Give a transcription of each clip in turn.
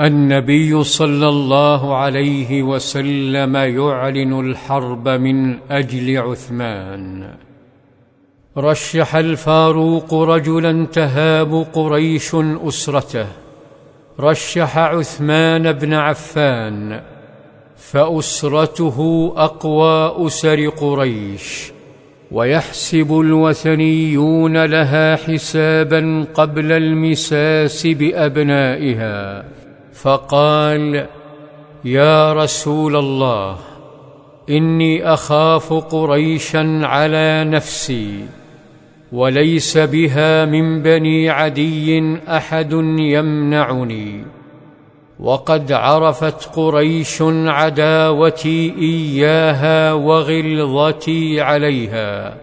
النبي صلى الله عليه وسلم يعلن الحرب من أجل عثمان. رشح الفاروق رجلا تهاب قريش أسرته. رشح عثمان بن عفان فأسرته اقوى اسر قريش. ويحسب الوثنيون لها حسابا قبل المساس بأبنائها. فقال يا رسول الله إني أخاف قريشا على نفسي وليس بها من بني عدي أحد يمنعني. وقد عرفت قريش عداوتي إياها وغلظتي عليها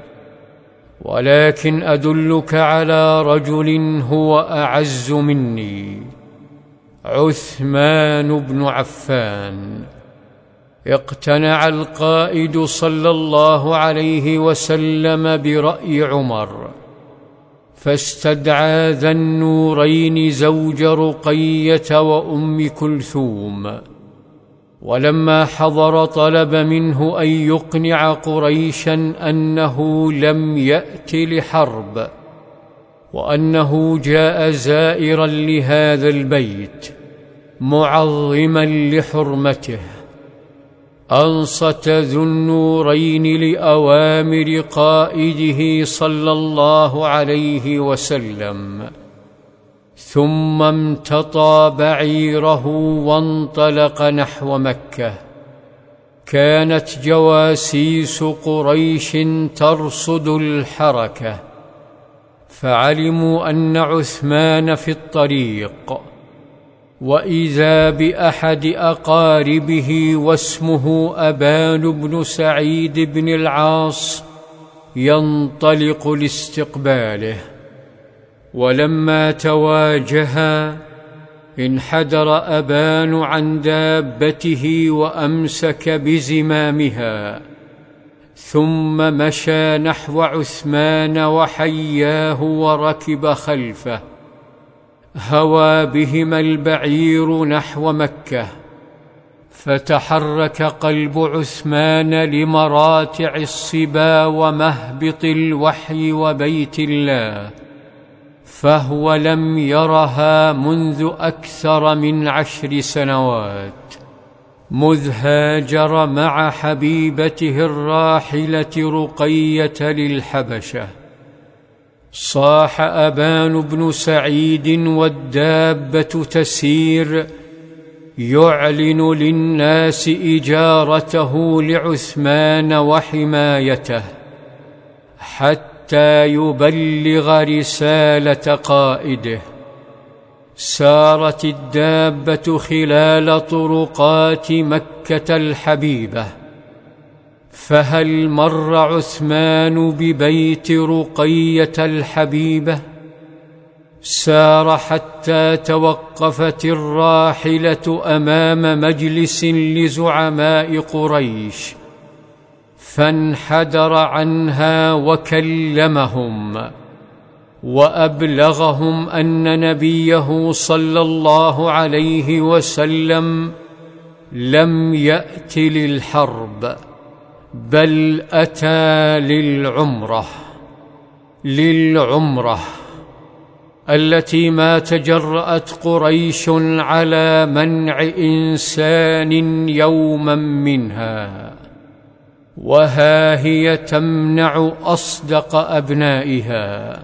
ولكن أدلك على رجل هو أعز مني. عثمان بن عفان. اقتنع القائد صلى الله عليه وسلم برأي عمر فاستدعى ذا النورين زوج رقية وأم كلثوم. ولما حضر طلب منه أن يقنع قريشا أنه لم يأت لحرب. وأنه جاء زائرا لهذا البيت معظما لحرمته. أنصت ذو النورين لأوامر قائده صلى الله عليه وسلم ثم امتطى بعيره وانطلق نحو مكة. كانت جواسيس قريش ترصد الحركة. فعلموا أن عثمان في الطريق وإذا بأحد أقاربه واسمه أبان بن سعيد بن العاص ينطلق لاستقباله. ولما تواجها انحدر أبان عن دابته وأمسك بزمامها. ثم مشى نحو عثمان وحياه وركب خلفه. هوى بهما البعير نحو مكة. فتحرك قلب عثمان لمراتع الصبا ومهبط الوحي وبيت الله. فهو لم يرها منذ أكثر من عشر سنوات. مذ هاجر مع حبيبته الراحلة رقية للحبشة. صاح أبان بن سعيد والدابة تسير يعلن للناس إجارته لعثمان وحمايته حتى يبلغ رسالة قائده. سارت الدابة خلال طرقات مكة الحبيبة. فهل مر عثمان ببيت رقية الحبيبة؟ سار حتى توقفت الراحلة أمام مجلس لزعماء قريش فانحدر عنها وكلمهم. وأبلغهم أن نبيه صلى الله عليه وسلم لم يأت للحرب بل أتى للعمرة للعمرة التي ما تجرات قريش على منع إنسان يوما منها وها هي تمنع أصدق أبنائها.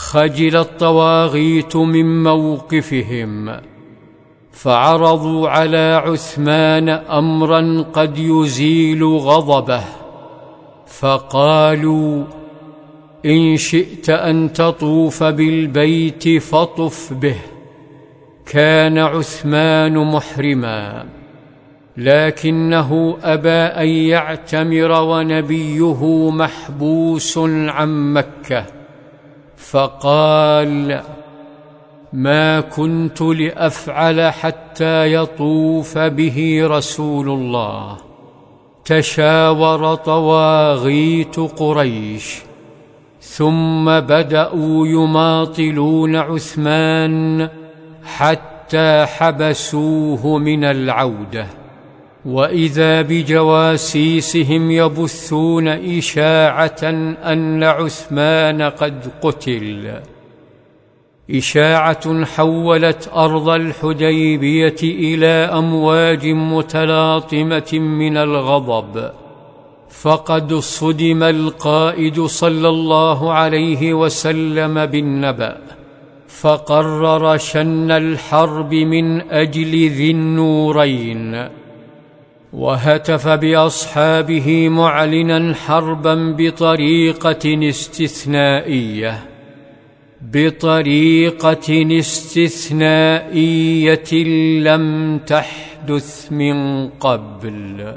خجل الطواغيت من موقفهم فعرضوا على عثمان امرا قد يزيل غضبه فقالوا إن شئت أن تطوف بالبيت فطف به كان عثمان محرما لكنه أبى أن يعتمر ونبيه محبوس عن مكة. فقال ما كنت لأفعل حتى يطوف به رسول الله. تشاور طواغيت قريش. ثم بدأوا يماطلون عثمان حتى حبسوه من العودة. وإذا بجواسيسهم يبثون إشاعة أن عثمان قد قتل. إشاعة حولت أرض الحديبية إلى أمواج متلاطمة من الغضب. فقد صدم القائد صلى الله عليه وسلم بالنبأ. فقرر شن الحرب من أجل ذي النورين. وهتف بأصحابه معلنا حربا بطريقة استثنائية. بطريقة استثنائية لم تحدث من قبل.